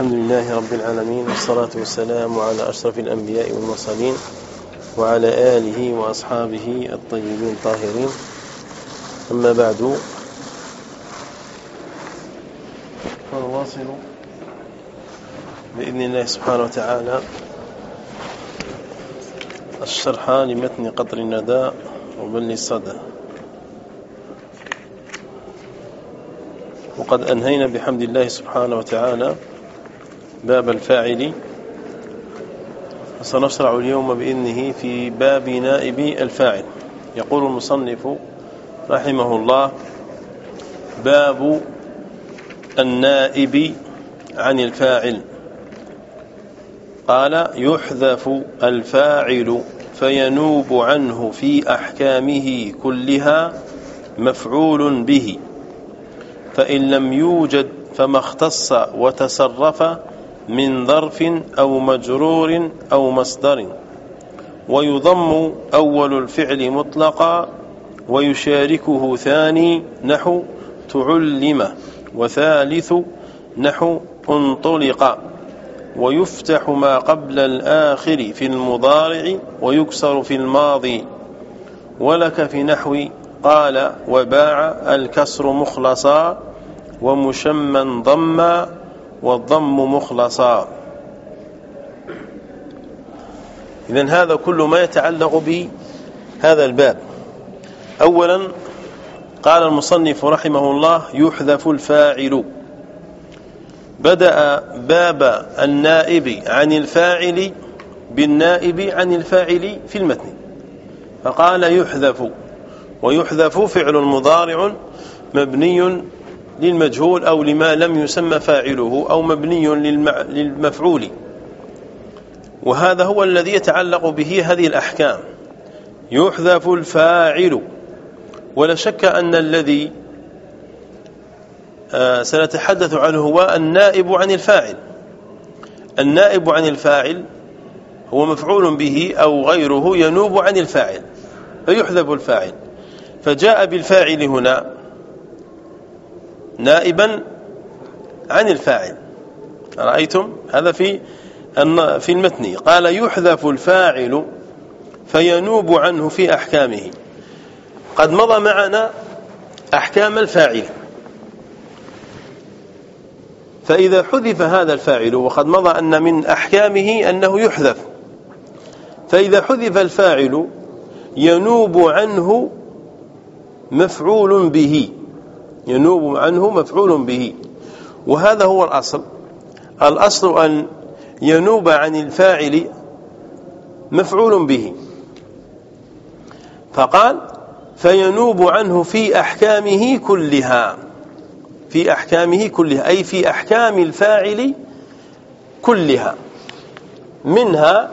الحمد لله رب العالمين والصلاة والسلام على أشرف الأنبياء والمرسلين وعلى آله وأصحابه الطيبين الطاهرين. أما بعد فنواصل بإذن الله سبحانه وتعالى الشرح لمتن قطر النداء وبل الصدى. وقد أنهينا بحمد الله سبحانه وتعالى باب الفاعل. وسنشرع اليوم بإذنه في باب نائب الفاعل. يقول المصنف رحمه الله باب النائب عن الفاعل. قال يحذف الفاعل فينوب عنه في أحكامه كلها مفعول به. فإن لم يوجد فما اختص وتصرف من ظرف أو مجرور أو مصدر ويضم أول الفعل مطلقا ويشاركه ثاني نحو تعلم وثالث نحو انطلق ويفتح ما قبل الآخر في المضارع ويكسر في الماضي. ولك في نحو قال وباع الكسر مخلصا ومشما ضما والضم مخلصا. إذن هذا كل ما يتعلق بهذا الباب. أولا قال المصنف رحمه الله يحذف الفاعل. بدأ باب النائب عن الفاعل بالنائب عن الفاعل في المتن. فقال يحذف. ويحذف فعل مضارع مبني للمجهول أو لما لم يسمى فاعله أو مبني للمفعول. وهذا هو الذي يتعلق به هذه الأحكام. يحذف الفاعل. ولا شك أن الذي آه، سنتحدث عنه هو النائب عن الفاعل. النائب عن الفاعل هو مفعول به أو غيره ينوب عن الفاعل فيحذف الفاعل. فجاء بالفاعل هنا نائبا عن الفاعل. رأيتم هذا في في المتن. قال يحذف الفاعل فينوب عنه في أحكامه. قد مضى معنا أحكام الفاعل. فإذا حذف هذا الفاعل وقد مضى أن من أحكامه أنه يحذف. فإذا حذف الفاعل ينوب عنه مفعول به. ينوب عنه مفعول به. وهذا هو الأصل. الأصل أن ينوب عن الفاعل مفعول به. فقال فينوب عنه في أحكامه كلها. في أحكامه كلها. أي في أحكام الفاعل كلها. منها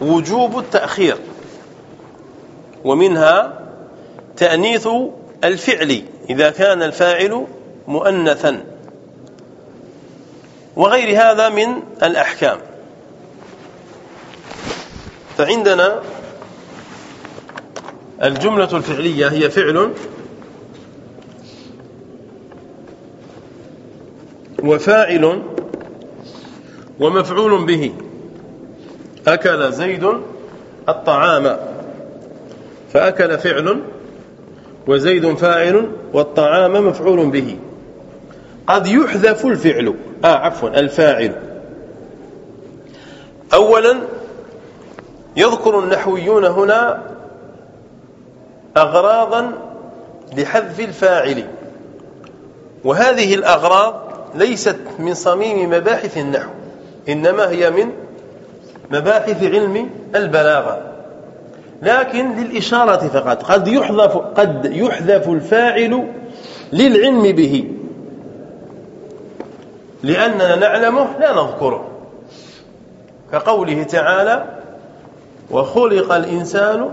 وجوب التأخير. ومنها تأنيث الفعل إذا كان الفاعل مؤنثا. وغير هذا من الأحكام. فعندنا الجملة الفعلية هي فعل وفاعل ومفعول به. أكل زيد الطعام فأكل فعل وزيد فاعل والطعام مفعول به. قد يحذف الفعل. آه عفوا الفاعل. أولا يذكر النحويون هنا أغراضا لحذف الفاعل. وهذه الأغراض ليست من صميم مباحث النحو إنما هي من مباحث علم البلاغة. لكن للإشارة فقط. قد يحذف قد يحذف الفاعل للعلم به. لأننا نعلمه لا نذكره. كقوله تعالى وخلق الإنسان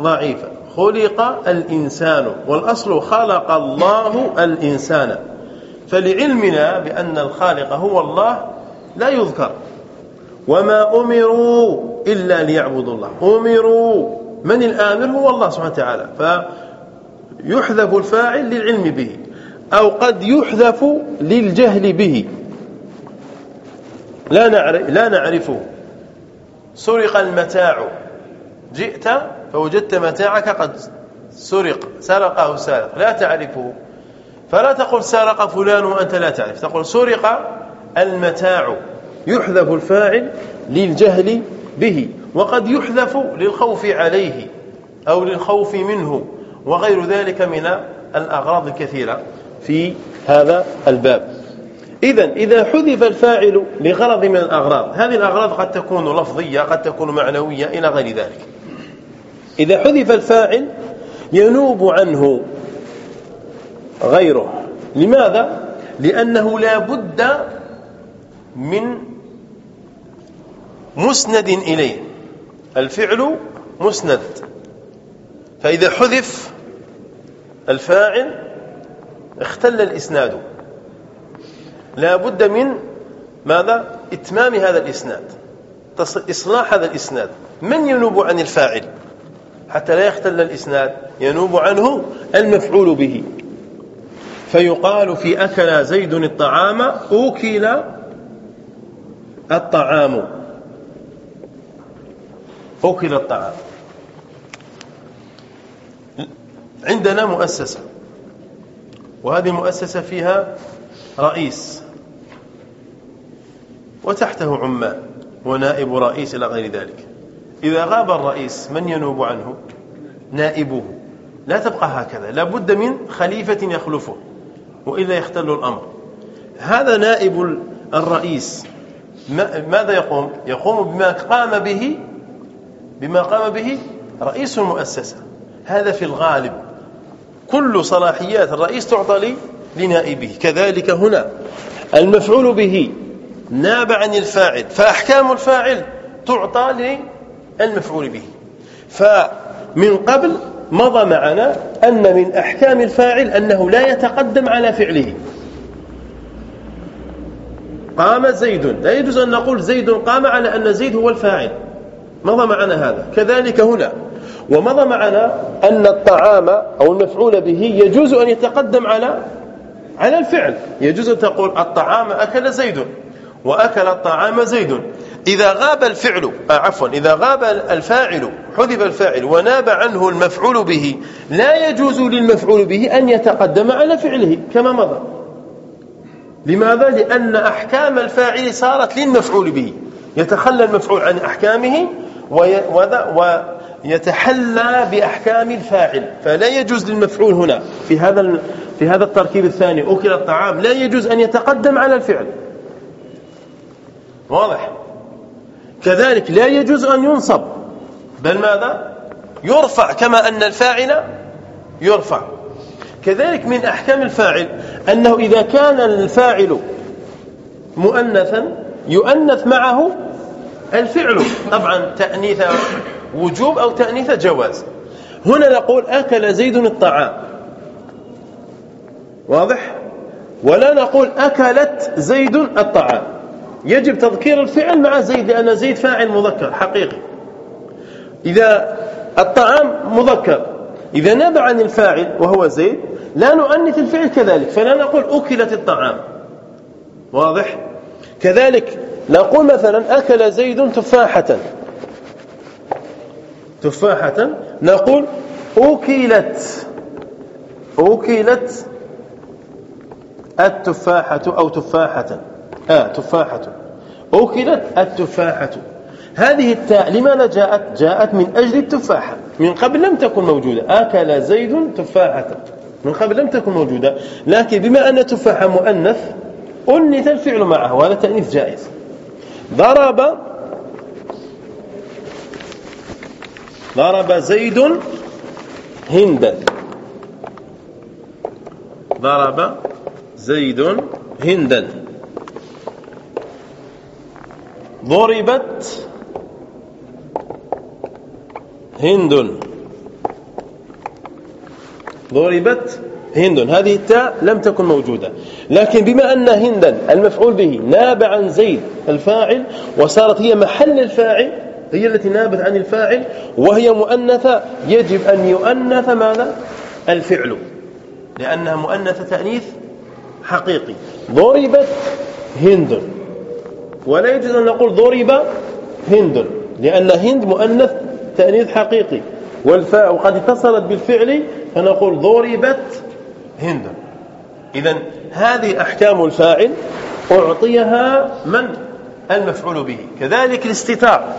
ضعيفا. خلق الإنسان. والأصل خلق الله الإنسان. فلعلمنا بأن الخالق هو الله لا يذكر. وما أمروا إلا ليعبدوا الله. أمروا من الآمر هو الله سبحانه وتعالى فيحذف الفاعل للعلم به أو قد يحذف للجهل به. لا نعرف لا نعرفه. سرق المتاع. جئت فوجدت متاعك قد سرق سرقه سارق. لا تعرفه. فلا تقول سرق فلان وأنت لا تعرف. تقول سرق المتاع. يحذف الفاعل للجهل به. وقد يحذف للخوف عليه أو للخوف منه وغير ذلك من الأغراض الكثيرة في هذا الباب. إذا إذا حذف الفاعل لغرض من الأغراض هذه الأغراض قد تكون لفظية قد تكون معنوية إلى غير ذلك. إذا حذف الفاعل ينوب عنه غيره. لماذا؟ لأنه لا بد من مسند إليه. الفعل مسند. فإذا حذف الفاعل اختل الإسناد. لا بد من ماذا؟ إتمام هذا الإسناد. إصلاح هذا الإسناد. من ينوب عن الفاعل؟ حتى لا يختل الإسناد ينوب عنه المفعول به. فيقال في أكل زيد الطعام أوكل الطعام. أوكل الطعام. عندنا مؤسسة وهذه المؤسسة فيها رئيس وتحته عمال ونائب رئيس إلى غير ذلك. إذا غاب الرئيس من ينوب عنه؟ نائبه. لا تبقى هكذا. لا بد من خليفة يخلفه وإلا يختل الأمر. هذا نائب الرئيس ماذا يقوم؟ يقوم بما قام به بما قام به رئيس المؤسسة. هذا في الغالب كل صلاحيات الرئيس تعطى لنائبه. كذلك هنا المفعول به ناب عن الفاعل فأحكام الفاعل تعطى للمفعول به. فمن قبل مضى معنا أن من أحكام الفاعل أنه لا يتقدم على فعله. قام زيد. لا يجوز أن نقول زيد قام على أن زيد هو الفاعل. مضى معنا هذا. كذلك هنا. ومضى معنا أن الطعام أو المفعول به يجوز أن يتقدم على على الفعل. يجوز أن تقول الطعام أكل زيد وأكل الطعام زيد. إذا غاب الفعل آه عفوا. إذا غاب الفاعل حذف الفاعل وناب عنه المفعول به لا يجوز للمفعول به أن يتقدم على فعله كما مضى. لماذا؟ لأن أحكام الفاعل صارت للمفعول به. يتخلى المفعول عن أحكامه ويتحلى بأحكام الفاعل. فلا يجوز للمفعول هنا. في هذا في هذا التركيب الثاني أكل الطعام لا يجوز أن يتقدم على الفعل. واضح؟ كذلك لا يجوز أن ينصب. بل ماذا؟ يرفع كما أن الفاعل يرفع. كذلك من أحكام الفاعل أنه إذا كان الفاعل مؤنثا يؤنث معه الفعل. طبعا تأنيث وجوب أو تأنيث جواز. هنا نقول أكل زيد الطعام. واضح؟ ولا نقول أكلت زيد الطعام. يجب تذكير الفعل مع زيد لأن زيد فاعل مذكر حقيقي. إذا الطعام مذكر. إذا نبع عن الفاعل وهو زيد لا نؤنث الفعل كذلك فلا نقول أكلت الطعام. واضح؟ كذلك نقول مثلا أكل زيد تفاحة. تفاحة؟ نقول أكلت أكلت التفاحة أو تفاحة. آه تفاحة. أكلت التفاحة. هذه التاء لماذا جاءت؟ جاءت من أجل التفاحة. من قبل لم تكن موجودة. أكل زيد تفاحة. من قبل لم تكن موجودة. لكن بما أن تفاحة مؤنث أنث الفعل معه. وهذا تأنيث جائز. ضرب ضرب زيد هندا ضرب زيد هندا ضربت هند. ضربت هند. هذه التاء لم تكن موجودة. لكن بما أن هندا المفعول به ناب عن زيد الفاعل وصارت هي محل الفاعل هي التي نابت عن الفاعل وهي مؤنثة يجب أن يؤنث ماذا؟ الفعل. لأنها مؤنث تأنيث حقيقي. ضربت هند. ولا يجوز أن نقول ضرب هند لأن هند مؤنث تأنيث حقيقي. والفاء وقد اتصلت بالفعل فنقول ضربت هند إذا هذه أحكام الفاعل أعطيها من المفعول به؟ كذلك الاستتار.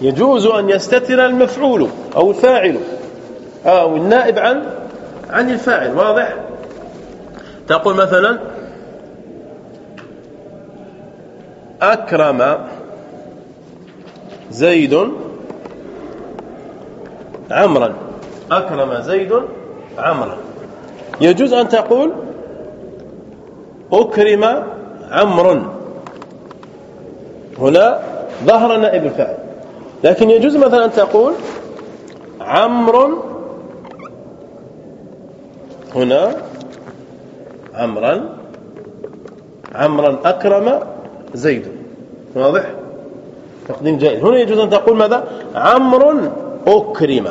يجوز أن يستتر المفعول أو الفاعل. أو النائب عن عن الفاعل واضح؟ تقول مثلا أكرم زيد عمرا. أكرم زيد عمرا. يجوز أن تقول أكرم عمر هنا ظهر نائب الفاعل لكن يجوز مثلا أن تقول عمرو هنا عمرا. عمرا أكرم زيد. واضح؟ تقديم جائز. هنا يجوز أن تقول ماذا؟ عمرو أكرم.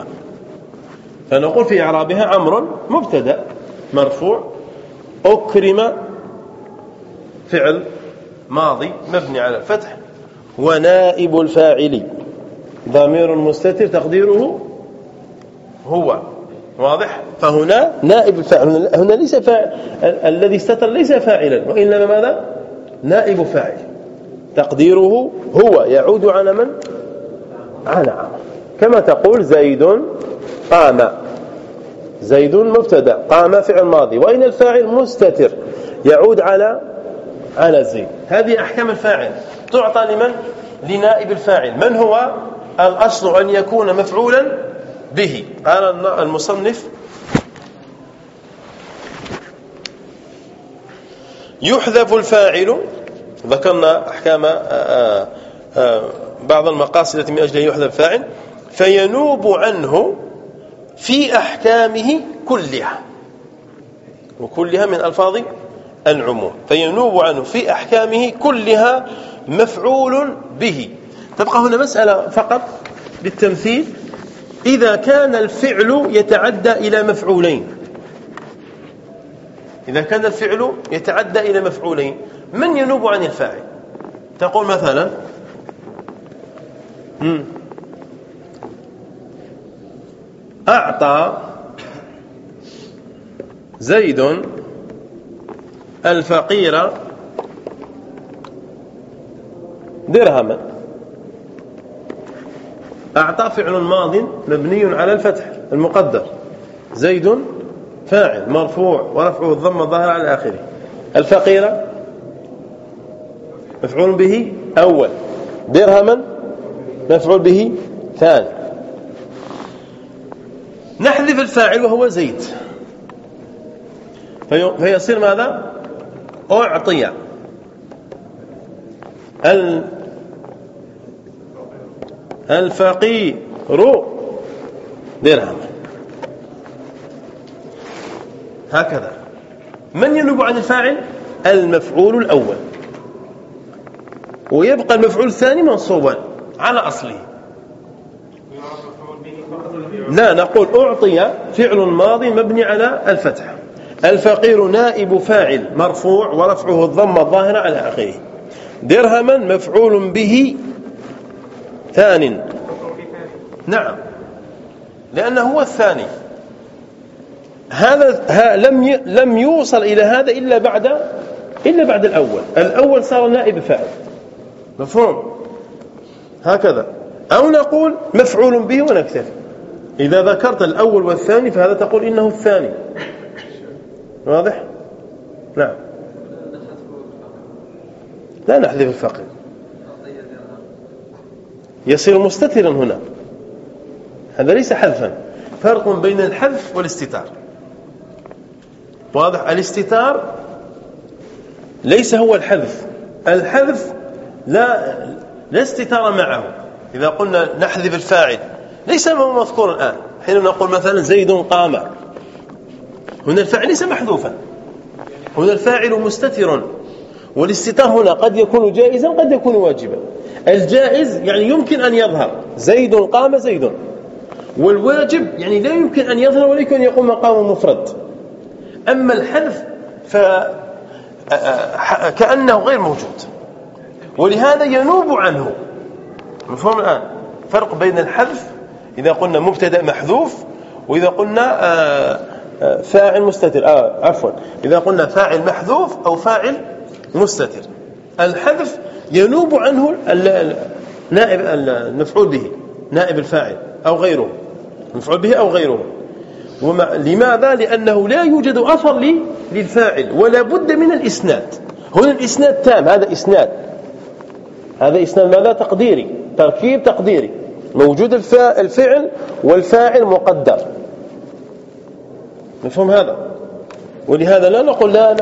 فنقول في إعرابها عمرو مبتدأ مرفوع أكرم فعل ماضي مبني على الفتح ونائب الفاعل. ضمير مستتر تقديره هو واضح؟ فهنا نائب الفاعل هنا ليس فاعل الذي استتر ليس فاعلا وإنما ماذا؟ نائب فاعل. تقديره هو يعود على من؟ على عمر كما تقول زيد قام. زيد مبتدأ قام فعل ماضي. وإن الفاعل مستتر يعود على على زيد. هذه أحكام الفاعل. تعطى لمن؟ لنائب الفاعل. من هو؟ الأصل أن يكون مفعولا به. قال المصنف يحذف الفاعل. ذكرنا أحكام آه، آه، آه، بعض المقاصد التي من أجلها يحذف الفاعل. فينوب عنه في أحكامه كلها وكلها من ألفاظ العموم. فينوب عنه في أحكامه كلها مفعول به. تبقى هنا مسألة فقط للتمثيل إذا كان الفعل يتعدى إلى مفعولين إذا كان الفعل يتعدى إلى مفعولين من ينوب عن الفاعل؟ تقول مثلا أعطى زيد الفقير درهما أعطى فعل ماض مبني على الفتح المقدر. زيد فاعل مرفوع ورفعه الضم الظاهر على آخره. الفقيرة مفعول به أول. درهما مفعول به ثاني. نحذف الفاعل وهو زيد. فيصير ماذا؟ أعطي. الفقير. درهم. هكذا. من ينوب عن الفاعل؟ المفعول الأول. ويبقى المفعول الثاني منصوبا على أصله. لا نقول أعطي فعل ماضي مبني على الفتح. الفقير نائب فاعل مرفوع ورفعه الضم الظاهرة على آخره. درهما مفعول به ثان. نعم لأنه هو الثاني. هذا لم لم يوصل إلى هذا إلا بعد إلا بعد الأول. الأول صار نائب فاعل. مفهوم؟ هكذا. أو نقول مفعول به ونكتفي. إذا ذكرت الأول والثاني فهذا تقول إنه الثاني. واضح؟ نعم. لا نحذف الفقر يصير مستترا هنا. هذا ليس حذفا. فرق بين الحذف والاستتار. واضح؟ الاستتار ليس هو الحذف. الحذف لا لا استتار معه. إذا قلنا نحذف الفاعل. ليس هو مذكور الآن. حين نقول مثلا زيد قام. هنا الفاعل ليس محذوفا. هنا الفاعل مستتر. والاستتار هنا قد يكون جائزا قد يكون واجبا. الجائز يعني يمكن أن يظهر. زيد قام زيد. والواجب يعني لا يمكن أن يظهر أن يقوم مقام مفرد. أما الحذف ف كأنه غير موجود. ولهذا ينوب عنه. مفهوم الآن؟ فرق بين الحذف إذا قلنا مبتدأ محذوف وإذا قلنا آه، آه، فاعل مستتر. آه عفوا. إذا قلنا فاعل محذوف أو فاعل مستتر. الحذف ينوب عنه نائب المفعول به نائب الفاعل أو غيره. مفعول به أو غيره. لماذا؟ لأنه لا يوجد أثر للفاعل ولا بد من الإسناد. هنا الإسناد تام هذا إسناد. هذا إسناد ماذا؟ تقديري تركيب تقديري. موجود الفعل والفاعل مقدر. مفهوم هذا؟ ولهذا لا نقول لا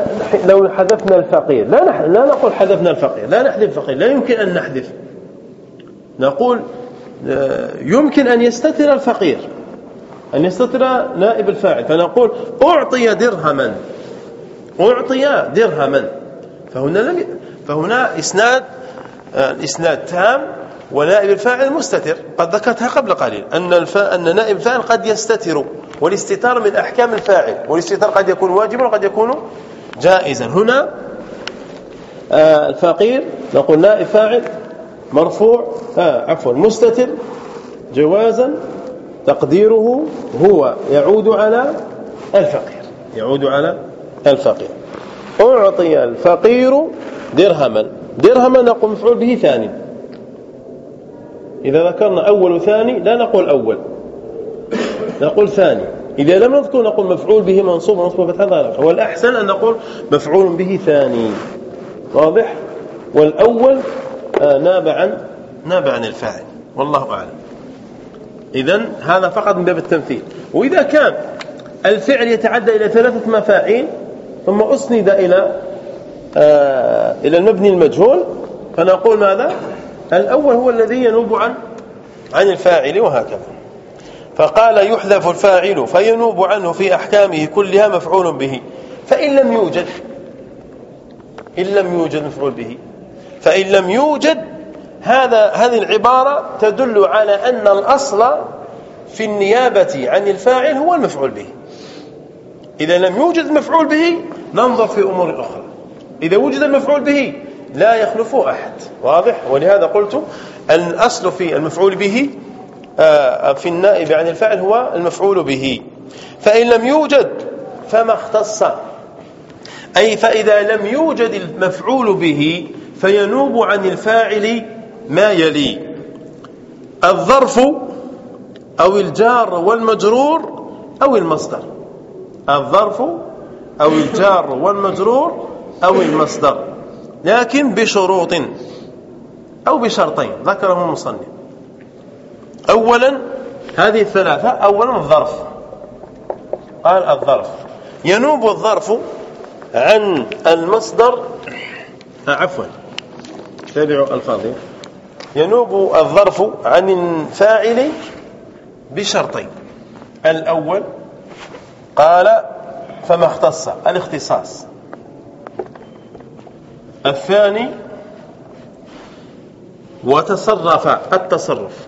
لو حذفنا الفقير لا لا نقول حذفنا الفقير لا نحذف الفقير لا يمكن أن نحذف. نقول آه، يمكن أن يستتر الفقير أن يستتر نائب الفاعل. فنقول أعطي درهما أعطي درهما. فهنا فهنا إسناد آه، الإسناد تام ونائب الفاعل مستتر. قد ذكرتها قبل قليل. أن, الفا... أن نائب الفاعل قد يستتر والاستتار من أحكام الفاعل. والاستتار قد يكون واجبا وقد يكون جائزا. هنا آه الفقير نقول نائب فاعل مرفوع آه عفوا مستتر جوازا تقديره هو يعود على الفقير. يعود على الفقير. أعطي الفقير درهما. درهما نقول مفعول به ثاني. إذا ذكرنا أول وثاني لا نقول أول. نقول ثاني. إذا لم نذكر نقول مفعول به منصوب منصوب فتح ظاهر. والأحسن أن نقول مفعول به ثاني. واضح؟ والأول آه ناب عن ناب عن الفاعل. والله أعلم. إذا هذا فقط من باب التمثيل. وإذا كان الفعل يتعدى إلى ثلاثة مفاعيل ثم أسند إلى آه إلى المبني المجهول فنقول ماذا؟ الأول هو الذي ينوب عن عن الفاعل وهكذا. فقال يحذف الفاعل فينوب عنه في أحكامه كلها مفعول به. فإن لم يوجد إن لم يوجد مفعول به. فإن لم يوجد هذا هذه العبارة تدل على أن الأصل في النيابة عن الفاعل هو المفعول به. إذا لم يوجد مفعول به ننظر في أمور أخرى. إذا وجد المفعول به لا يخلف أحد. واضح؟ ولهذا قلت الأصل في المفعول به آه، في النائب عن الفاعل هو المفعول به. فإن لم يوجد فما اختص. أي فإذا لم يوجد المفعول به فينوب عن الفاعل ما يلي. الظرف أو الجار والمجرور أو المصدر. الظرف أو الجار والمجرور أو المصدر. لكن بشروط أو بشرطين. ذكرهم المصنف. أولا هذه الثلاثة أولا الظرف. قال الظرف. ينوب الظرف عن المصدر آه، عفوا. تابعوا الفاظي ينوب الظرف عن الفاعل بشرطين. الأول قال فما اختص الاختصاص. الثاني وتصرف التصرف.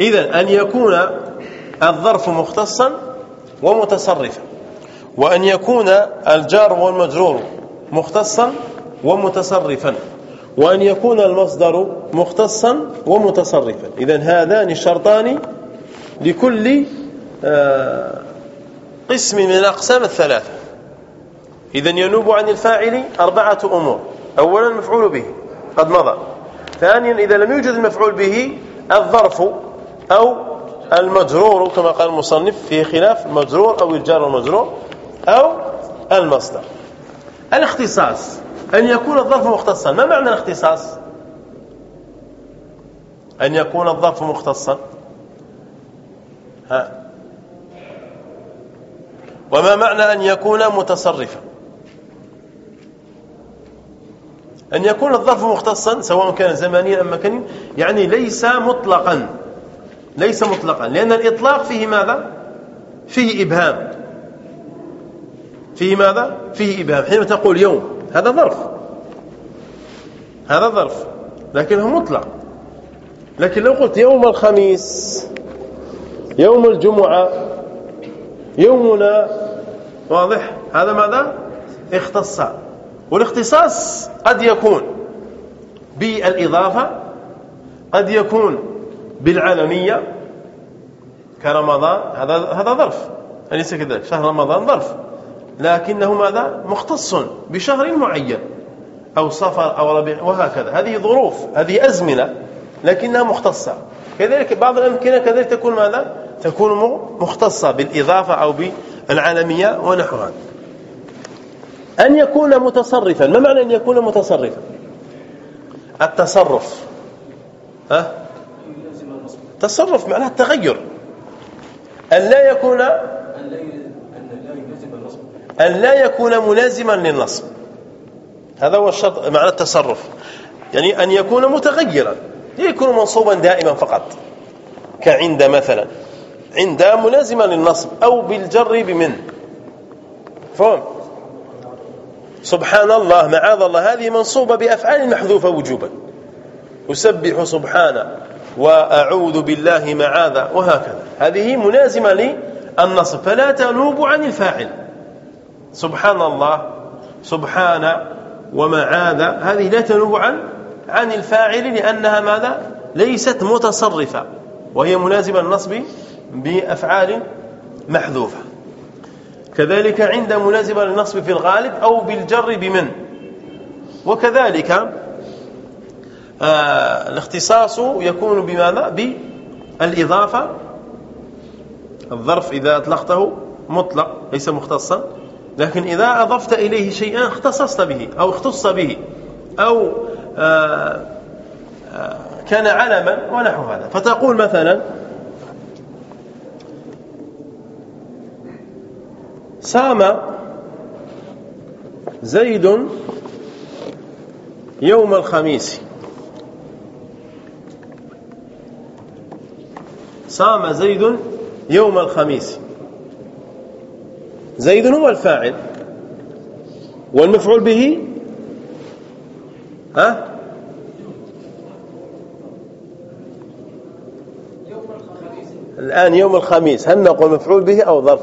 إذا أن يكون الظرف مختصا ومتصرفا وأن يكون الجار والمجرور مختصا ومتصرفا وأن يكون المصدر مختصا ومتصرفا. إذا هذان الشرطان لكل آه قسم من الأقسام الثلاثة. إذا ينوب عن الفاعل أربعة أمور. أولا المفعول به قد مضى. ثانيا إذا لم يوجد المفعول به الظرف أو المجرور كما قال المصنف في خلاف المجرور أو الجار والمجرور أو المصدر. الاختصاص أن يكون الظرف مختصا. ما معنى الاختصاص؟ أن يكون الظرف مختصا. ها؟ وما معنى أن يكون متصرفا؟ أن يكون الظرف مختصا سواء كان زمانيا أم مكانيا يعني ليس مطلقا. ليس مطلقا. لأن الإطلاق فيه ماذا؟ فيه إبهام. فيه ماذا؟ فيه إبهام. حينما تقول يوم هذا ظرف. هذا ظرف. لكنه مطلق. لكن لو قلت يوم الخميس يوم الجمعة يومنا واضح؟ هذا ماذا؟ اختص. والاختصاص قد يكون بالإضافة قد يكون بالعلمية كرمضان هذا هذا ظرف. أليس كذلك؟ شهر رمضان ظرف. لكنه ماذا؟ مختص بشهر معين. أو صفر أو ربيع وهكذا. هذه ظروف هذه أزمنة لكنها مختصة. كذلك بعض الأمكنة كذلك تكون ماذا؟ تكون مختصة بالإضافة أو بالعالمية ونحوها. أن يكون متصرفا. ما معنى أن يكون متصرفا؟ التصرف. ها؟ تصرف معناه التغير. أن لا يكون أن لا يكون ملازما للنصب. هذا هو الشرط معنى التصرف. يعني أن يكون متغيرا. يكون منصوبا دائما فقط. كعند مثلا. عند ملازما للنصب أو بالجر بمن. فهم؟ سبحان الله معاذ الله. هذه منصوبة بأفعال محذوفة وجوبا. أسبح سبحانه وأعوذ بالله معاذ. وهكذا. هذه ملازمة للنصب. فلا تنوب عن الفاعل. سبحان الله سبحان ومعاذ. هذه لا تنوب عن عن الفاعل لأنها ماذا؟ ليست متصرفة. وهي ملازمة النصب بأفعال محذوفة. كذلك عند ملازمة للنصب في الغالب أو بالجر بمن. وكذلك آه الاختصاص يكون بماذا؟ بالإضافة. الظرف إذا أطلقته مطلق ليس مختصا. لكن إذا أضفت إليه شيئا اختصصت به أو اختص به أو آه آه كان علما ونحو هذا. فتقول مثلا صام زيد يوم الخميس. صام زيد يوم الخميس. زيد هو الفاعل. والمفعول به؟ ها؟ الآن يوم الخميس. هل نقول مفعول به أو ظرف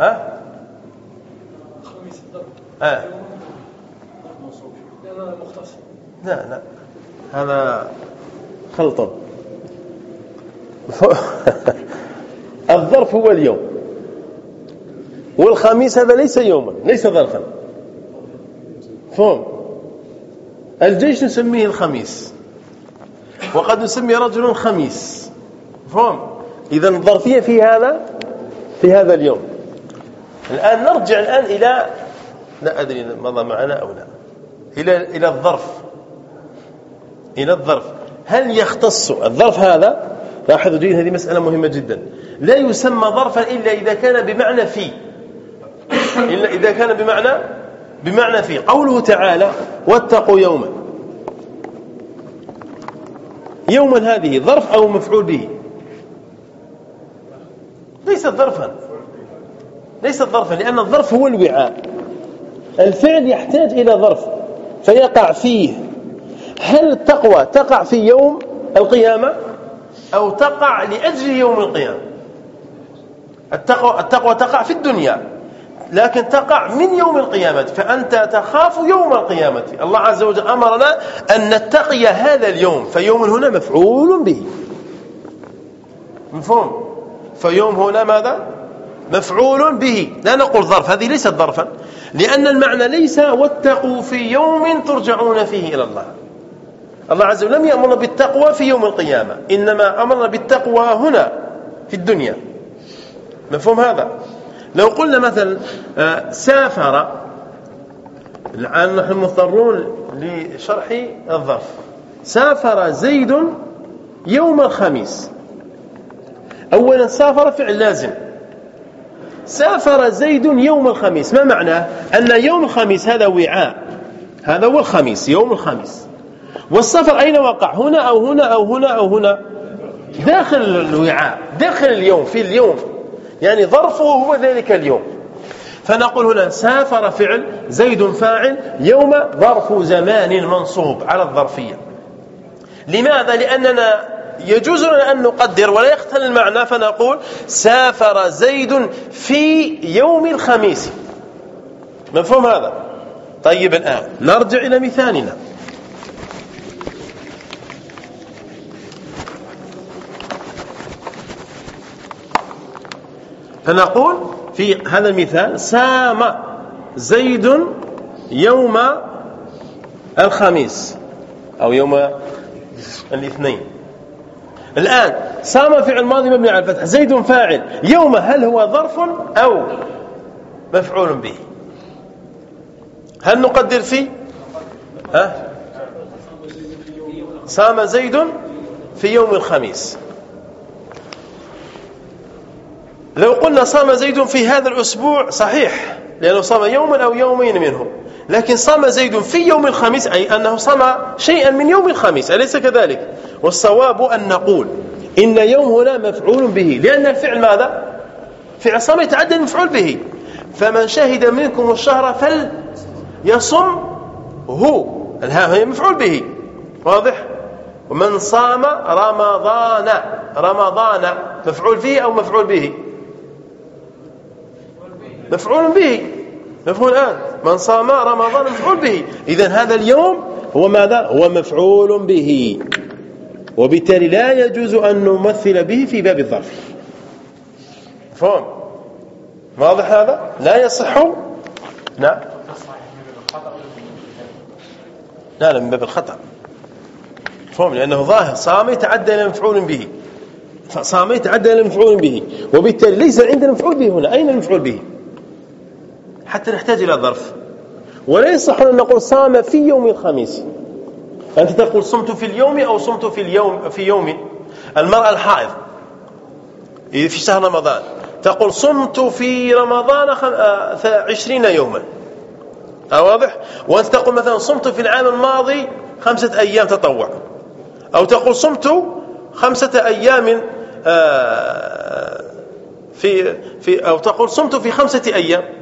ها خميس ها لا لا. هذا خلط الظرف هو اليوم. والخميس هذا ليس يوما ليس ظرفا. فهم؟ الجيش نسميه الخميس. وقد نسمي رجل خميس. فهم؟ اذا الظرفية في هذا في هذا اليوم. الآن نرجع الآن إلى لا أدري مضى معنا أو لا. إلى إلى الظرف. إلى الظرف. هل يختص الظرف هذا؟ لاحظوا جيد هذه مسألة مهمة جدا. لا يسمى ظرفا إلا إذا كان بمعنى في. إلا إذا كان بمعنى بمعنى في. قوله تعالى واتقوا يوما. يوما هذه ظرف أو مفعول به؟ ليست ظرفا. ليست ظرفا لأن الظرف هو الوعاء. الفعل يحتاج إلى ظرف فيقع فيه. هل التقوى تقع في يوم القيامة؟ أو تقع لأجل يوم القيامة؟ التقوى, التقوى تقع في الدنيا لكن تقع من يوم القيامة فأنت تخاف يوم القيامة. الله عز وجل أمرنا أن نتقي هذا اليوم فيوم هنا مفعول به. مفهوم؟ فيوم هنا ماذا؟ مفعول به. لا نقول ظرف هذه ليست ظرفا. لأن المعنى ليس واتقوا في يوم ترجعون فيه إلى الله. الله عز وجل لم يأمرنا بالتقوى في يوم القيامة. إنما أمرنا بالتقوى هنا في الدنيا. مفهوم هذا؟ لو قلنا مثلا آه، سافر الآن نحن مضطرون لشرح الظرف. سافر زيد يوم الخميس. أولا سافر فعل لازم. سافر زيد يوم الخميس. ما معناه أن يوم الخميس هذا وعاء. هذا هو الخميس يوم الخميس. والسفر أين وقع؟ هنا أو هنا أو هنا أو هنا؟ داخل الوعاء داخل اليوم في اليوم. يعني ظرفه هو ذلك اليوم. فنقول هنا سافر فعل زيد فاعل يوم ظرف زمان منصوب على الظرفية. لماذا؟ لأننا يجوز لنا أن نقدر ولا يختل المعنى فنقول سافر زيد في يوم الخميس. مفهوم هذا؟ طيب الآن نرجع إلى مثالنا. فنقول في هذا المثال سام زيد يوم الخميس أو يوم الاثنين. الآن سام فعل ماضي مبني على الفتح. زيد فاعل. يوم هل هو ظرف أو مفعول به؟ هل نقدر فيه ها؟ سام زيد في يوم الخميس. لو قلنا صام زيد في هذا الأسبوع صحيح لأنه صام يوما أو يومين منه لكن صام زيد في يوم الخميس أي أنه صام شيئا من يوم الخميس أليس كذلك؟ والصواب أن نقول إن يوم هنا مفعول به لأن الفعل ماذا؟ فعل صام يتعدى المفعول به. فمن شهد منكم الشهر فليصم هو الها هي مفعول به. واضح؟ ومن صام رمضان رمضان مفعول فيه أو مفعول به؟ مفعول به. مفهوم الآن؟ من صام رمضان مفعول به. إذا هذا اليوم هو ماذا؟ هو مفعول به. وبالتالي لا يجوز أن نمثل به في باب الظرف. مفهوم؟ واضح هذا؟ لا يصح؟ نعم لا لا من باب الخطأ. مفهوم؟ لأنه ظاهر. صام يتعدى إلى مفعول به. صام يتعدى إلى مفعول به. وبالتالي ليس عندنا مفعول به هنا. أين المفعول به؟ حتى نحتاج إلى ظرف. ولا يصح أن نقول صام في يوم الخميس. أنت تقول صمت في اليوم أو صمت في اليوم في يوم. المرأة الحائض. في شهر رمضان. تقول صمت في رمضان آه، عشرين يوما. واضح؟ وأنت تقول مثلا صمت في العام الماضي خمسة أيام تطوع. أو تقول صمت خمسة أيام آه، في في أو تقول صمت في خمسة أيام.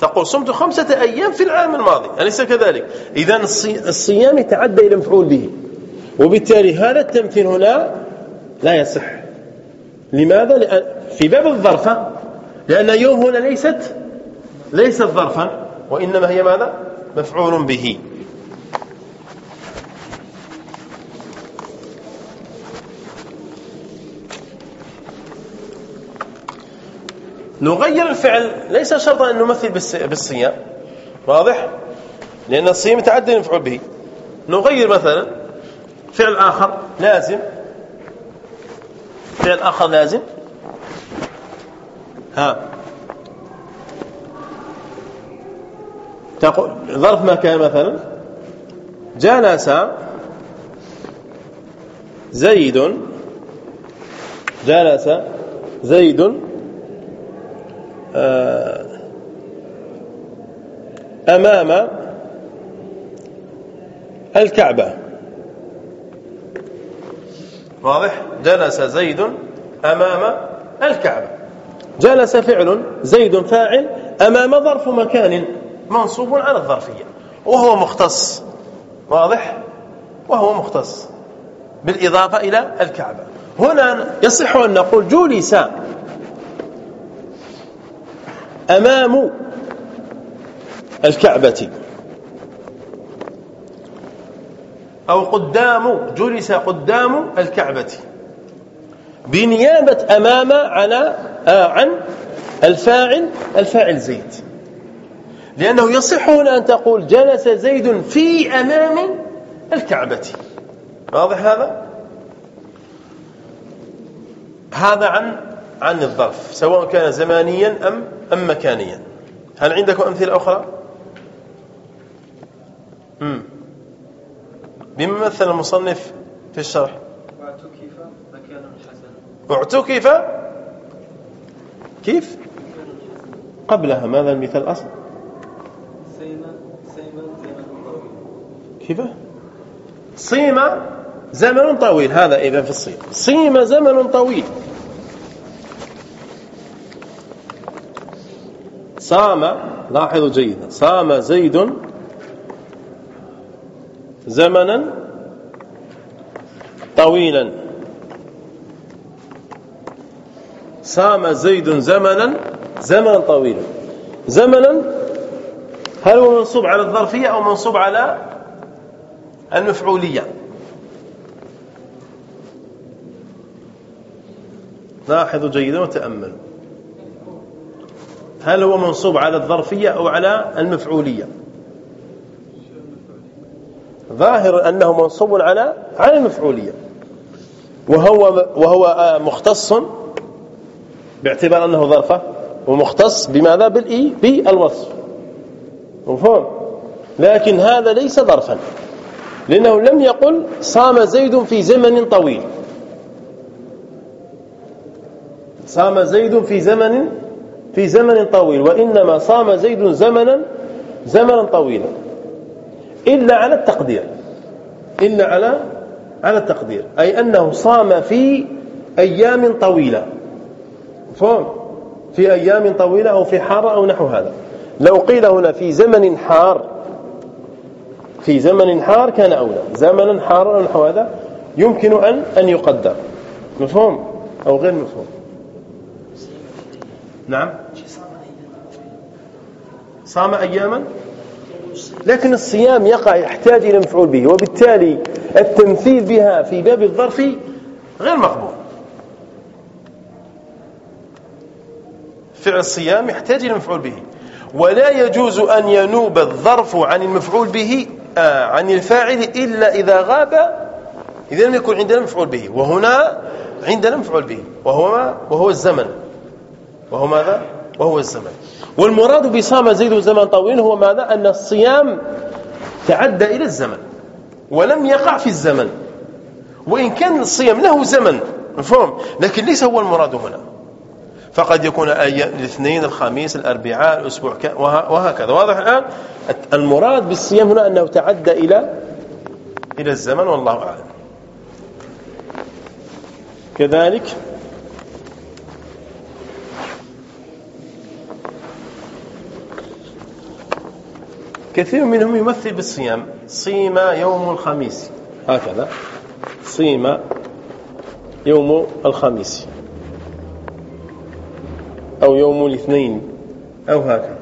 تقول صمت خمسة أيام في العام الماضي أليس كذلك إذا الصيام يتعدى إلى مفعول به وبالتالي هذا التمثيل هنا لا يصح لماذا؟ لأن في باب الظرفة لأن يوم هنا ليست ليست ظرفا وإنما هي ماذا؟ مفعول به نغير الفعل ليس شرطا أن نمثل بالصيام. واضح؟ لأن الصيام يتعدى المفعول به. نغير مثلا فعل آخر لازم. فعل آخر لازم. ها. تقول ظرف مكان مثلا. جلس زيد. جلس زيد. أمام الكعبة. واضح؟ جلس زيد أمام الكعبة. جلس فعل زيد فاعل أمام ظرف مكان منصوب على الظرفية. وهو مختص. واضح؟ وهو مختص. بالإضافة إلى الكعبة. هنا يصح أن نقول جلس أمام الكعبة. أو قدام جلس قدام الكعبة. بنيابة أمام على آه عن الفاعل الفاعل زيد. لأنه يصح هنا أن تقول جلس زيد في أمام الكعبة. واضح هذا؟ هذا عن عن الظرف سواء كان زمانيا أم أم مكانيا هل عندكم أمثلة أخرى؟ امم بما مثل المصنف في الشرح. واعتكف مكان حسن اعتكف. كيف؟ قبلها ماذا المثال الأصل؟ سيما سيما زمن طويل. كيف؟ صيم زمن طويل هذا إذا في الصيم صيم زمن طويل. صام لاحظوا جيدا صام زيد زمنا طويلا. صام زيد زمنا زمنا طويلا. زمنا هل هو منصوب على الظرفية أو منصوب على المفعولية؟ لاحظوا جيدا وتأملوا. هل هو منصوب على الظرفية أو على المفعولية؟ ظاهر أنه منصوب على على المفعولية. وهو وهو مختص باعتبار أنه ظرفة ومختص بماذا؟ بالإي بالوصف. مفهوم؟ لكن هذا ليس ظرفا لأنه لم يقل صام زيد في زمن طويل. صام زيد في زمن في زمن طويل وإنما صام زيد زمنا زمنا طويلا. إلا على التقدير. إلا على على التقدير. أي أنه صام في أيام طويلة. فهم في أيام طويلة أو في حارة أو نحو هذا. لو قيل هنا في زمن حار في زمن حار كان أولى. زمنا حارا أو نحو هذا يمكن أن أن يقدر. مفهوم؟ أو غير مفهوم؟ نعم؟ صام أياما؟ لكن الصيام يقع يحتاج إلى مفعول به وبالتالي التمثيل بها في باب الظرف غير مقبول. فعل الصيام يحتاج إلى مفعول به. ولا يجوز أن ينوب الظرف عن المفعول به آه عن الفاعل إلا إذا غاب إذا لم يكن عندنا مفعول به. وهنا عندنا مفعول به. وهو وهو الزمن. وهو ماذا؟ وهو الزمن. والمراد بصام زيد زمن طويل هو ماذا؟ أن الصيام تعدى إلى الزمن ولم يقع في الزمن. وإن كان الصيام له زمن مفهوم؟ لكن ليس هو المراد هنا. فقد يكون الاثنين الخميس الأربعاء الأسبوع وهكذا. واضح الآن؟ المراد بالصيام هنا أنه تعدى إلى إلى الزمن والله أعلم. كذلك كثير منهم يمثل بالصيام. صيم يوم الخميس. هكذا. صيم يوم الخميس. أو يوم الاثنين. أو هكذا.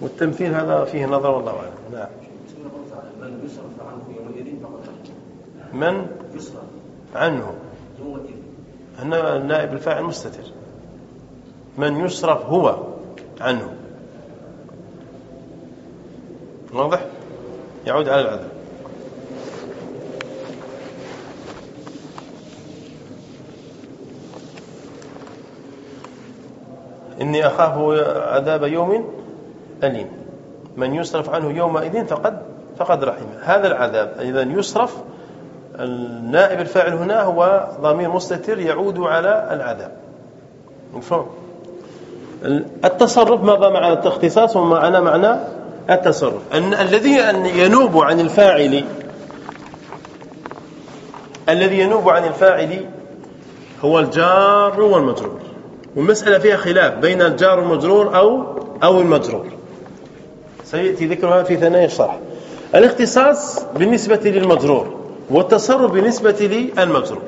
والتمثيل هذا فيه نظر والله أعلم. نعم. من؟ يصرف عنه. هنا النائب الفاعل مستتر. من يصرف هو عنه. واضح؟ يعود على العذاب. إني أخاف عذاب يوم أليم. من يصرف عنه يومئذ فقد فقد رحمه هذا العذاب إذا يصرف النائب الفاعل هنا هو ضمير مستتر يعود على العذاب. مفهوم؟ التصرف ماذا معنى؟ الاختصاص ومعنى معنى التصرف. أن الذي ينوب عن الفاعل الذي ينوب عن الفاعل هو الجار والمجرور. والمسألة فيها خلاف بين الجار والمجرور أو أو المجرور. سيأتي ذكرها في ثنايا الشرح. الاختصاص بالنسبة للمجرور والتصرف بالنسبة للمجرور.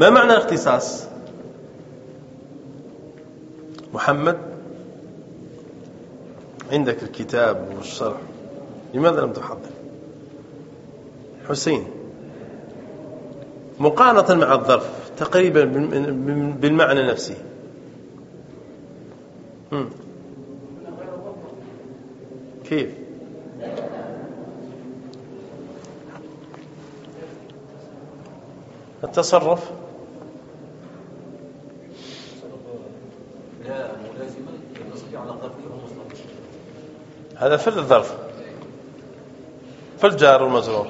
ما معنى الاختصاص؟ محمد عندك الكتاب والشرح لماذا لم تحضر؟ حسين. مقارنة مع الظرف تقريبا بالمعنى نفسه. كيف؟ التصرف؟ لا ملازما على هذا في الظرف في الجار والمجرور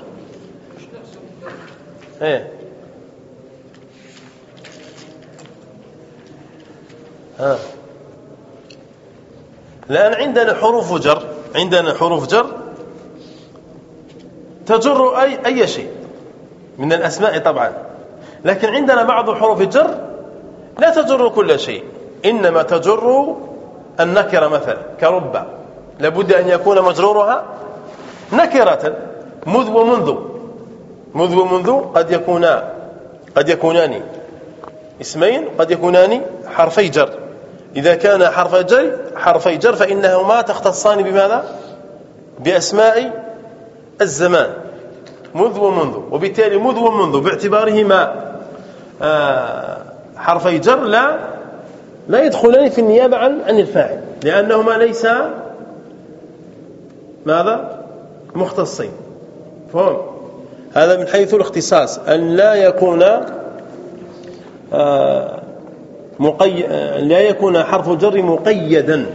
إيه. ها. الآن عندنا حروف جر عندنا حروف جر تجر أي, أي شيء من الأسماء طبعا. لكن عندنا بعض حروف الجر لا تجر كل شيء إنما تجر النكرة مثلا كرب لابد أن يكون مجرورها نكرة مذ ومنذ. مذ ومنذ قد يكونا قد يكونان اسمين قد يكونان حرفي جر. إذا كان حرف جر حرفي جر فإنهما تختصان بماذا؟ بأسماء الزمان. مذ ومنذ. وبالتالي مذ ومنذ باعتبارهما آه، حرفي جر لا لا يدخلان في النيابة عن عن الفاعل لأنهما ليس ماذا؟ مختصين. فهم؟ هذا من حيث الاختصاص. أن لا يكون آه، مقي... لا يكون حرف الجر مقيدا.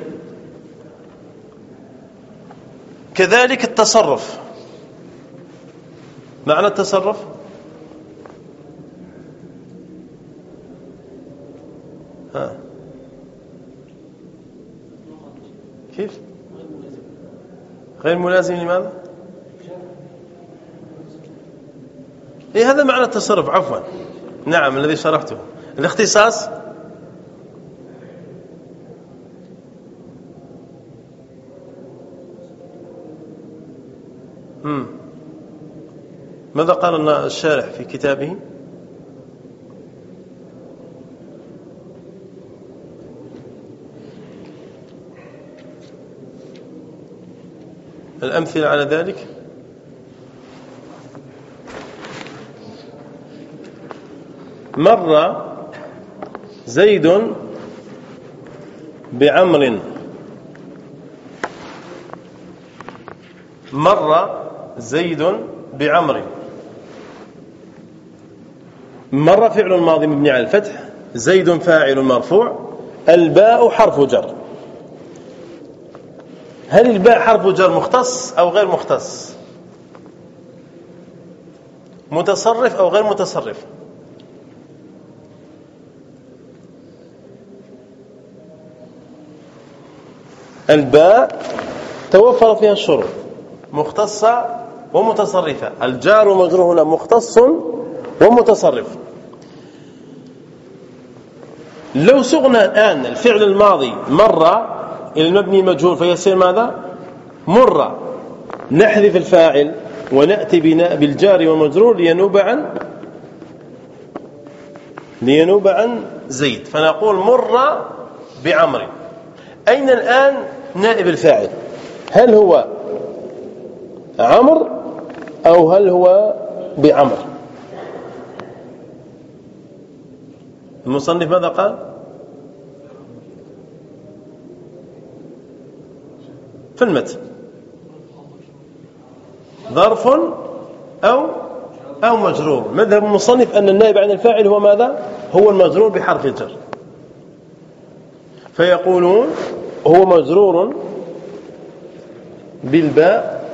كذلك التصرف. معنى التصرف؟ ها. كيف؟ غير ملازم لماذا؟ إيه هذا معنى التصرف عفوا. نعم الذي شرحته. الاختصاص. ماذا قال الشارح في كتابه؟ الأمثلة على ذلك؟ مر زيد بعمر. مر زيد بعمر. مر فعل ماضي مبني على الفتح زيد فاعل مرفوع الباء حرف جر. هل الباء حرف جر مختص أو غير مختص؟ متصرف أو غير متصرف؟ الباء توفر فيها الشروط مختصة ومتصرفة. الجار ومجرور هنا مختص ومتصرف. لو سقنا الآن الفعل الماضي مر إلى المبني مجهول فيصير ماذا؟ مر. نحذف الفاعل ونأتي بالجار والمجرور لينوب عن لينوب عن زيد. فنقول مر بعمر. أين الآن نائب الفاعل؟ هل هو عمر أو هل هو بعمر؟ المصنف ماذا قال؟ في المتن ظرف أو أو مجرور. مذهب المصنف أن النائب عن الفاعل هو ماذا؟ هو المجرور بحرف الجر. فيقولون هو مجرور بالباء.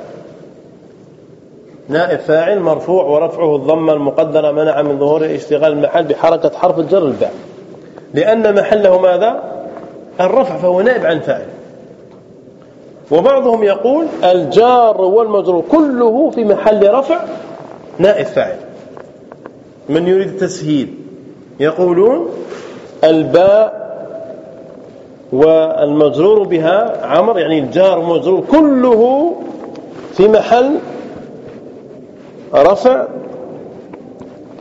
نائب فاعل مرفوع ورفعه الضمة المقدرة منع من ظهور اشتغال المحل بحركة حرف الجر الباء. لأن محله ماذا؟ الرفع فهو نائب عن فاعل. وبعضهم يقول الجار والمجرور كله في محل رفع نائب فاعل. من يريد التسهيل يقولون الباء والمجرور بها عمر يعني الجار والمجرور كله في محل رفع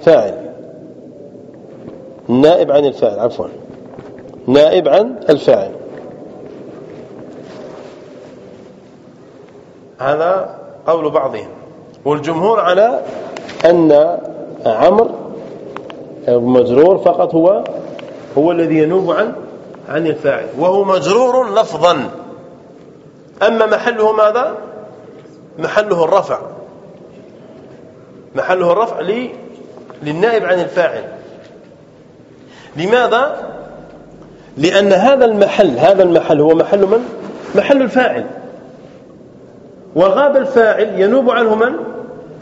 فاعل. نائب عن الفاعل عفوا. نائب عن الفاعل. هذا قول بعضهم. والجمهور على أن عمر مجرور فقط هو هو الذي ينوب عن عن الفاعل وهو مجرور لفظا. أما محله ماذا؟ محله الرفع. محله الرفع لي للنائب عن الفاعل. لماذا؟ لأن هذا المحل هذا المحل هو محل من؟ محل الفاعل. وغاب الفاعل ينوب عنه من؟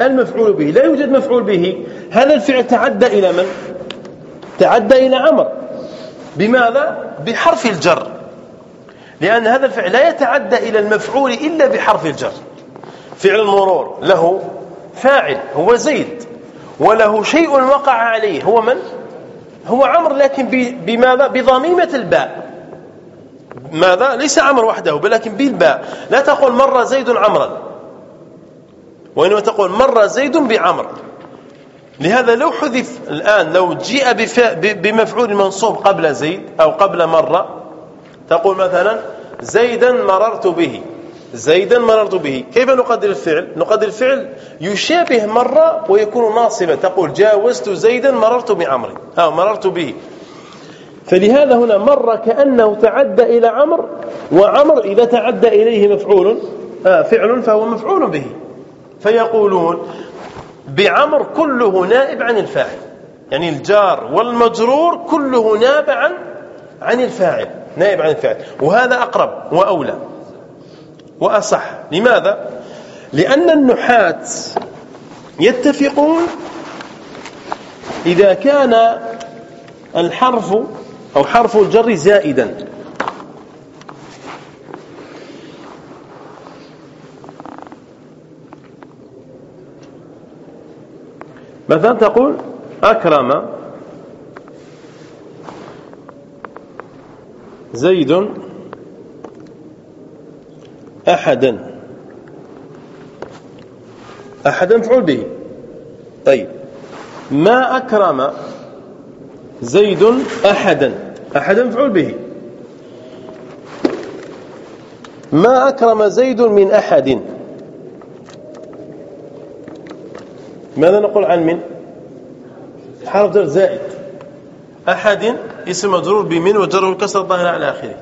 المفعول به. لا يوجد مفعول به. هذا الفعل تعدى إلى من؟ تعدى إلى عمر. بماذا؟ بحرف الجر. لأن هذا الفعل لا يتعدى إلى المفعول إلا بحرف الجر. فعل المرور له فاعل. هو زيد. وله شيء وقع عليه. هو من؟ هو عمر. لكن بماذا؟ بضميمة الباء. ماذا؟ ليس عمر وحده بل لكن بالباء. لا تقول مر زيد عمرا وإنما تقول مر زيد بعمر. لهذا لو حذف الآن لو جيء بمفعول منصوب قبل زيد أو قبل مر تقول مثلا زيدا مررت به. زيدا مررت به. كيف نقدر الفعل؟ نقدر الفعل يشابه مرة ويكون ناصبا. تقول جاوزت زيدا مررت بعمر. أو مررت به. فلهذا هنا مر كأنه تعدى إلى عمر وعمر إذا تعدى إليه مفعول آه فعل فهو مفعول به. فيقولون بعمر كله نائب عن الفاعل. يعني الجار والمجرور كله ناب عن عن الفاعل نائب عن الفاعل. وهذا أقرب وأولى وأصح. لماذا؟ لأن النحاة يتفقون إذا كان الحرف أو حرف الجر زائدا. مثلا تقول أكرم زيد أحدا. أحدا مفعول به. طيب. ما أكرم زيد أحدا أحدا مفعول به. ما أكرم زيد من أحد؟ ماذا نقول عن من؟ حرف جر زائد. أحد اسم مجرور بمن وجره الكسر الظاهر على آخره.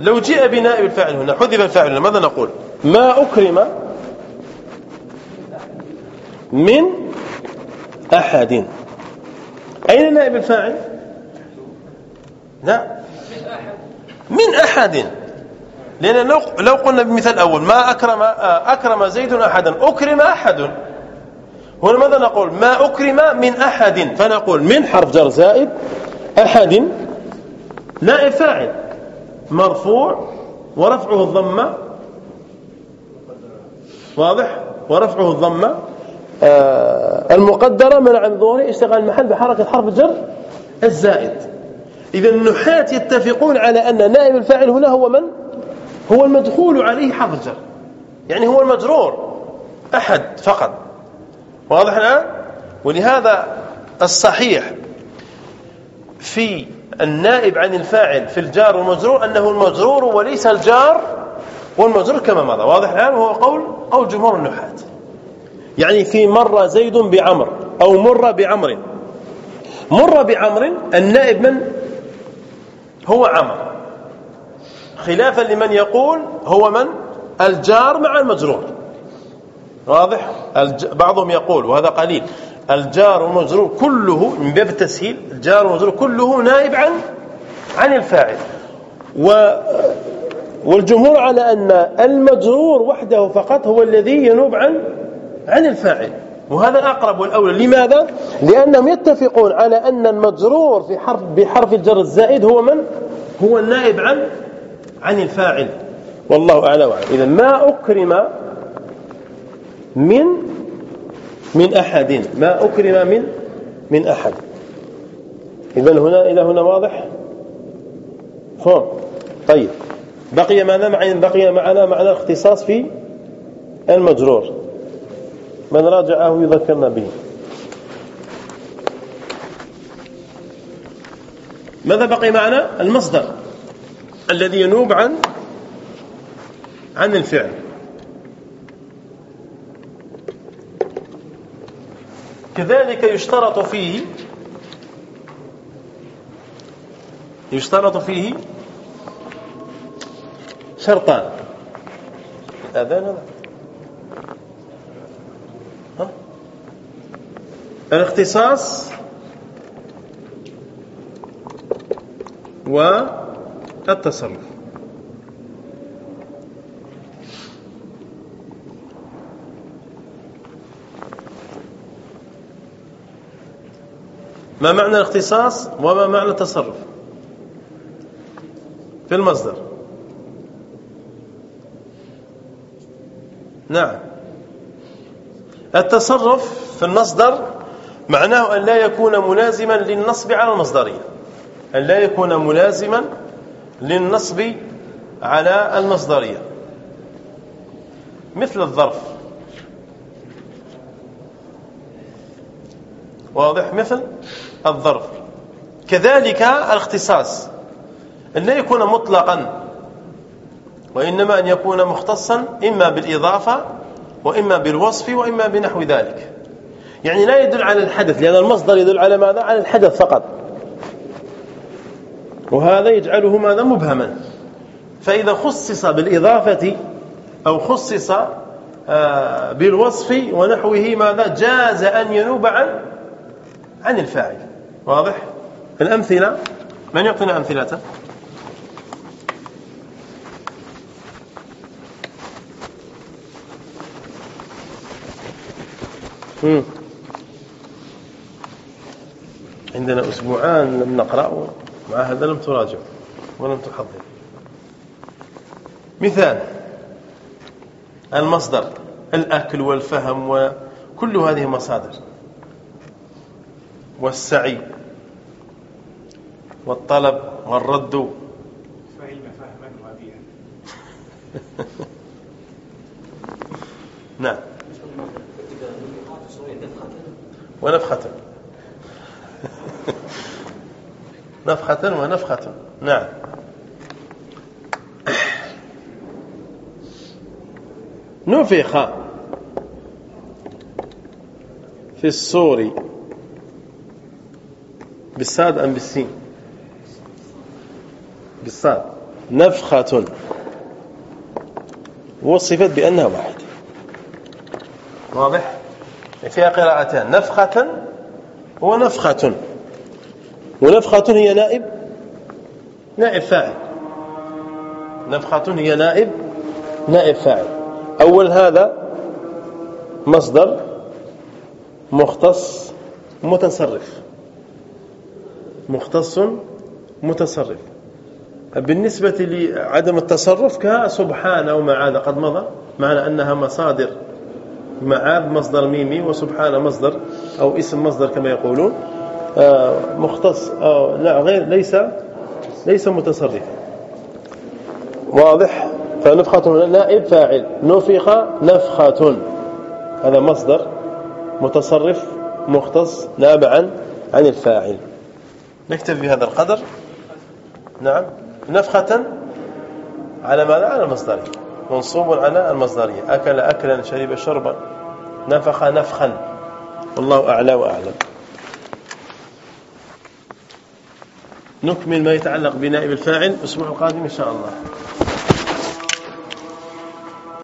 لو جاء بنائب الفاعل هنا حذف الفاعل ماذا نقول؟ ما أكرم من أحد. أين نائب الفاعل؟ لا. من أحد. لأن لو قلنا بمثال الأول ما أكرم أكرم زيد أحدا أكرم أحد هنا ماذا نقول؟ ما أكرم من أحد. فنقول من حرف جر زائد أحد. نائب فاعل. مرفوع ورفعه الضمة. واضح؟ ورفعه الضمة. المقدرة منع من ظهوره اشتغال المحل بحركة حرف الجر الزائد. إذا النحاة يتفقون على أن نائب الفاعل هنا هو من؟ هو المدخول عليه حرف الجر. يعني هو المجرور أحد فقط. واضح الآن؟ ولهذا الصحيح في النائب عن الفاعل في الجار والمجرور أنه المجرور وليس الجار والمجرور كما مضى. واضح الآن؟ وهو قول قول جمهور النحاة يعني في مر زيد بعمر أو مر بعمر. مر بعمر النائب من؟ هو عمر. خلافا لمن يقول هو من؟ الجار مع المجرور. واضح؟ بعضهم يقول وهذا قليل. الجار والمجرور كله من باب التسهيل الجار والمجرور كله نائب عن عن الفاعل. و والجمهور على أن المجرور وحده فقط هو الذي ينوب عن عن الفاعل. وهذا الأقرب والأولى. لماذا؟ لأنهم يتفقون على أن المجرور في حرف بحرف الجر الزائد هو من؟ هو النائب عن عن الفاعل. والله أعلى وأعلم إذا ما أكرم من من أحد. ما أكرم من من أحد. إذا هنا إلى هنا واضح؟ فهم طيب. بقي معنا بقي معنا معنى الاختصاص في المجرور. من راجعه يذكرنا به. ماذا بقي معنا؟ المصدر الذي ينوب عن عن الفعل. كذلك يشترط فيه يشترط فيه شرطان. الأذان هذا الاختصاص والتصرف ما معنى الاختصاص وما معنى التصرف؟ في المصدر. نعم. التصرف في المصدر معناه أن لا يكون ملازما للنصب على المصدرية. أن لا يكون ملازما للنصب على المصدرية. مثل الظرف. واضح مثل الظرف. كذلك الاختصاص. أن لا يكون مطلقا وإنما أن يكون مختصا إما بالإضافة وإما بالوصف وإما بنحو ذلك. يعني لا يدل على الحدث لأن المصدر يدل على ماذا؟ على الحدث فقط. وهذا يجعله ماذا؟ مبهما. فإذا خصص بالإضافة أو خصص آه، بالوصف ونحوه ماذا؟ جاز أن ينوب عن عن الفاعل. واضح؟ الأمثلة؟ من يعطينا أمثلة؟ عندنا أسبوعان لم نقرأ مع هذا لم تراجع ولم تحضر. مثال المصدر الأكل والفهم وكل هذه مصادر. والسعي والطلب والرد. فعلم فهما نعم. ونفخة. نفخة ونفخة. نعم. نفخ في الصور بالصاد أم بالسين؟ بالصاد. نفخة. وصفت بأنها واحدة. واضح؟ فيها قراءتان. نفخة ونفخة. ونفخة هي نائب؟ نائب فاعل. نفخة هي نائب؟ نائب فاعل. أول هذا مصدر مختص متصرف. مختص متصرف. بالنسبة لعدم التصرف كسبحان ومعاذ قد مضى معنى أنها مصادر. معاذ مصدر ميمي وسبحان مصدر أو اسم مصدر كما يقولون. مختص أو لا غير ليس ليس متصرفا واضح؟ فنفخة نائب فاعل. نفخ نفخة. هذا مصدر متصرف مختص ناب عن عن الفاعل. نكتفي بهذا القدر. نعم. نفخة على ماذا؟ على المصدرية منصوب على المصدرية أكل أكلا شرب شربا. نفخ نفخا. والله أعلى وأعلم. نكمل ما يتعلق بنائب الفاعل الأسبوع القادم إن شاء الله.